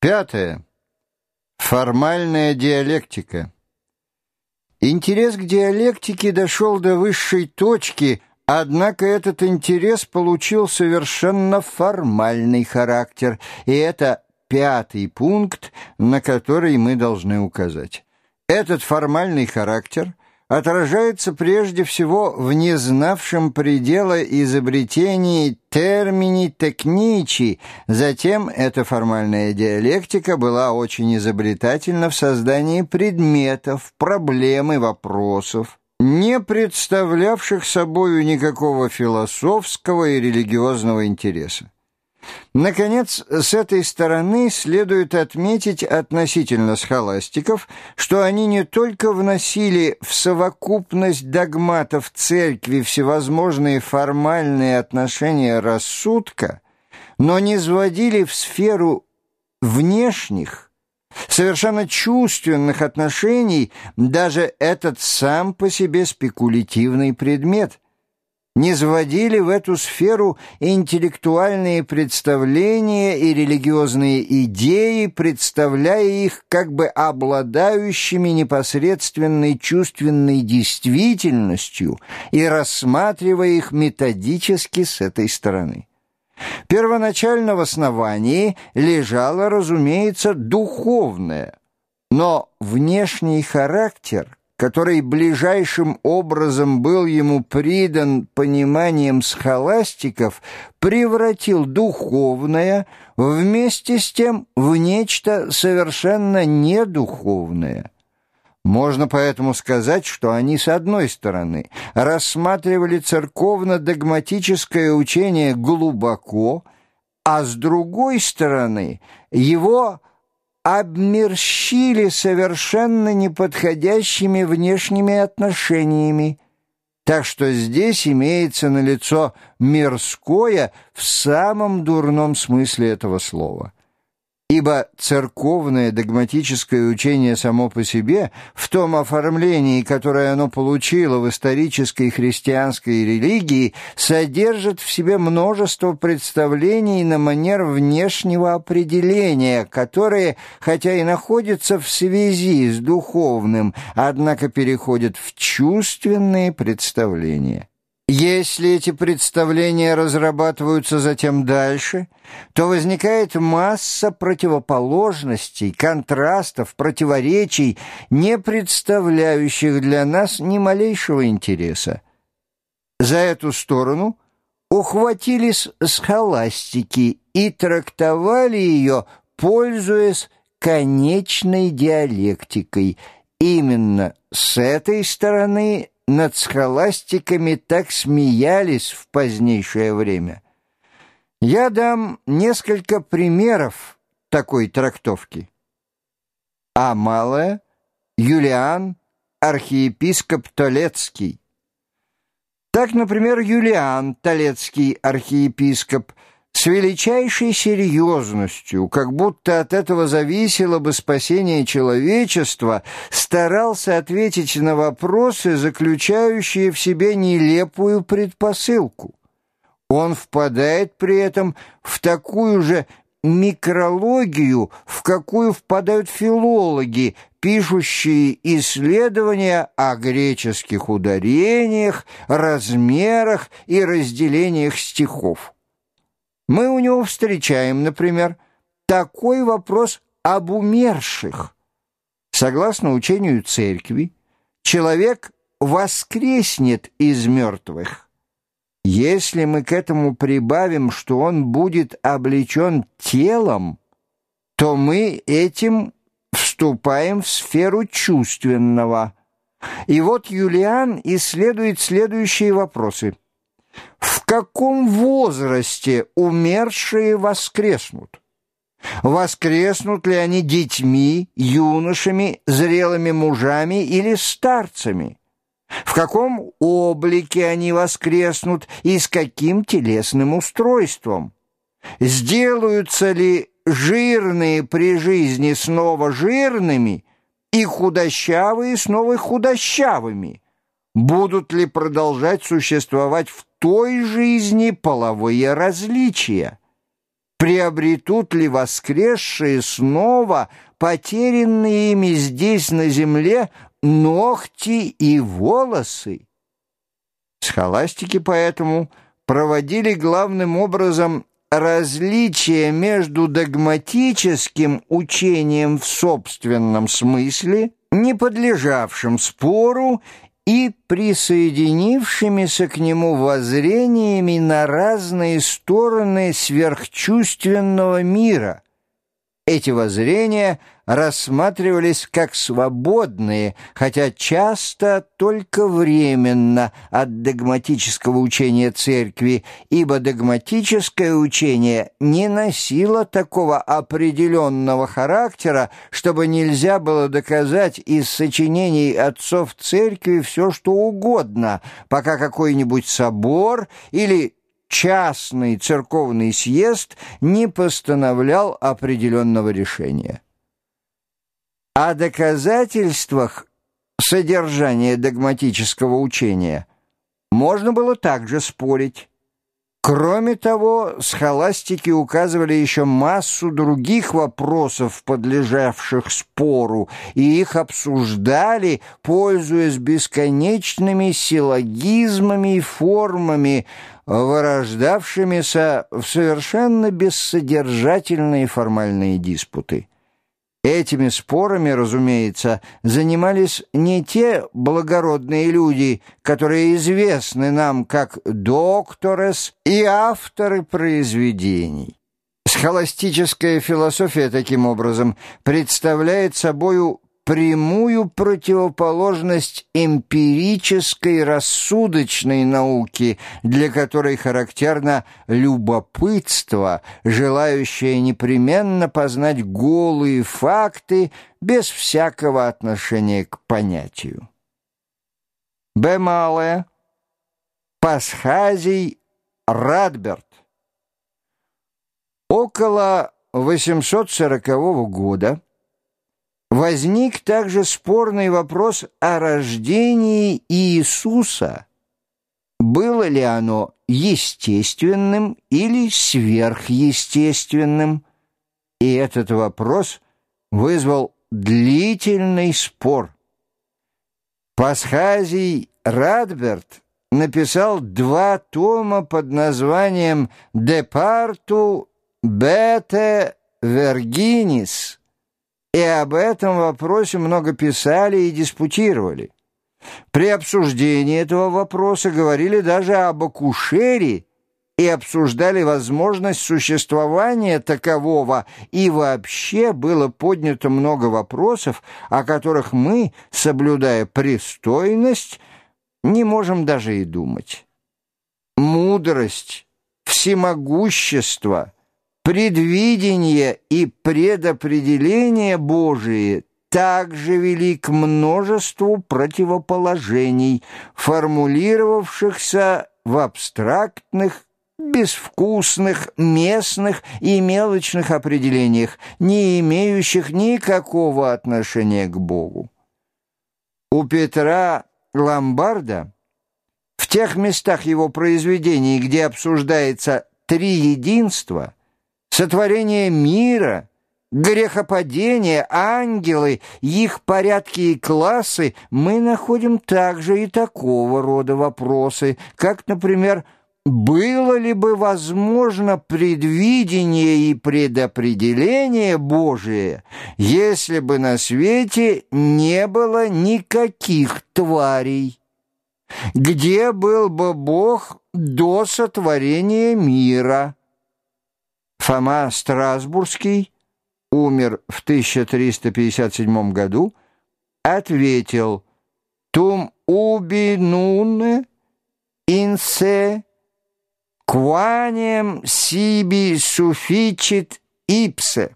Пятое. Формальная диалектика. Интерес к диалектике дошел до высшей точки, однако этот интерес получил совершенно формальный характер, и это пятый пункт, на который мы должны указать. Этот формальный характер отражается прежде всего в незнавшем предела изобретении термини техничи. Затем эта формальная диалектика была очень изобретательна в создании предметов, проблем и вопросов, не представлявших собою никакого философского и религиозного интереса. Наконец, с этой стороны следует отметить относительно схоластиков, что они не только вносили в совокупность догматов церкви всевозможные формальные отношения рассудка, но не сводили в сферу внешних, совершенно чувственных отношений даже этот сам по себе спекулятивный предмет – не сводили в эту сферу интеллектуальные представления и религиозные идеи, представляя их как бы обладающими непосредственной чувственной действительностью и рассматривая их методически с этой стороны. Первоначально в основании лежало, разумеется, духовное, но внешний характер – который ближайшим образом был ему придан пониманием схоластиков, превратил духовное вместе с тем в нечто совершенно недуховное. Можно поэтому сказать, что они, с одной стороны, рассматривали церковно-догматическое учение глубоко, а с другой стороны, его обмерщили совершенно неподходящими внешними отношениями, так что здесь имеется налицо мирское в самом дурном смысле этого слова – ибо церковное догматическое учение само по себе в том оформлении, которое оно получило в исторической христианской религии, содержит в себе множество представлений на манер внешнего определения, которые, хотя и находятся в связи с духовным, однако переходят в чувственные представления. Если эти представления разрабатываются затем дальше, то возникает масса противоположностей, контрастов, противоречий, не представляющих для нас ни малейшего интереса. За эту сторону ухватились схоластики и трактовали ее, пользуясь конечной диалектикой. Именно с этой стороны над схоластиками так смеялись в позднейшее время. Я дам несколько примеров такой трактовки. А малое — Юлиан, архиепископ Толецкий. Так, например, Юлиан, Толецкий архиепископ — с величайшей серьезностью, как будто от этого зависело бы спасение человечества, старался ответить на вопросы, заключающие в себе нелепую предпосылку. Он впадает при этом в такую же микрологию, в какую впадают филологи, пишущие исследования о греческих ударениях, размерах и разделениях стихов. Мы у него встречаем, например, такой вопрос об умерших. Согласно учению церкви, человек воскреснет из мертвых. Если мы к этому прибавим, что он будет облечен телом, то мы этим вступаем в сферу чувственного. И вот Юлиан исследует следующие вопросы – в каком возрасте умершие воскреснут? Воскреснут ли они детьми, юношами, зрелыми мужами или старцами? В каком облике они воскреснут и с каким телесным устройством? Сделаются ли жирные при жизни снова жирными и худощавые снова худощавыми? Будут ли продолжать существовать в той жизни половые различия. приобретут ли воскресшие снова потерянные ими здесь на земле ногти и волосы. Схоластики поэтому проводили главным образом различие между догматическим учением в собственном смысле, не подлежавшим спору, и присоединившимися к нему воззрениями на разные стороны сверхчувственного мира – эти воззрения рассматривались как свободные, хотя часто только временно от догматического учения церкви, ибо догматическое учение не носило такого определенного характера, чтобы нельзя было доказать из сочинений отцов церкви все, что угодно, пока какой-нибудь собор или частный церковный съезд не постановлял определенного решения. О доказательствах содержания догматического учения можно было также спорить. Кроме того, схоластики указывали еще массу других вопросов, подлежавших спору, и их обсуждали, пользуясь бесконечными силлогизмами и формами, вырождавшимися в совершенно бессодержательные формальные диспуты. Этими спорами, разумеется, занимались не те благородные люди, которые известны нам как докторес и авторы произведений. Схоластическая философия, таким образом, представляет собою прямую противоположность эмпирической рассудочной науки, для которой характерно любопытство, желающее непременно познать голые факты без всякого отношения к понятию. Б. Малая. Пасхазий Радберт. Около 840 года Возник также спорный вопрос о рождении Иисуса. Было ли оно естественным или сверхъестественным? И этот вопрос вызвал длительный спор. Пасхазий Радберт написал два тома под названием «Департу бете вергинис» и об этом вопросе много писали и диспутировали. При обсуждении этого вопроса говорили даже об акушере и обсуждали возможность существования такового, и вообще было поднято много вопросов, о которых мы, соблюдая пристойность, не можем даже и думать. Мудрость, всемогущество — Предвидение и предопределение Божие также вели к множеству противоположений, формулировавшихся в абстрактных, безвкусных, местных и мелочных определениях, не имеющих никакого отношения к Богу. У Петра Ломбарда в тех местах его произведений, где обсуждается три единства – сотворение мира, грехопадение, ангелы, их порядки и классы, мы находим также и такого рода вопросы, как, например, было ли бы возможно предвидение и предопределение Божие, если бы на свете не было никаких тварей? Где был бы Бог до сотворения мира? Фома Страсбургский умер в 1357 году, ответил «Тум уби нуне инсе кванем сиби суфичит ипсе».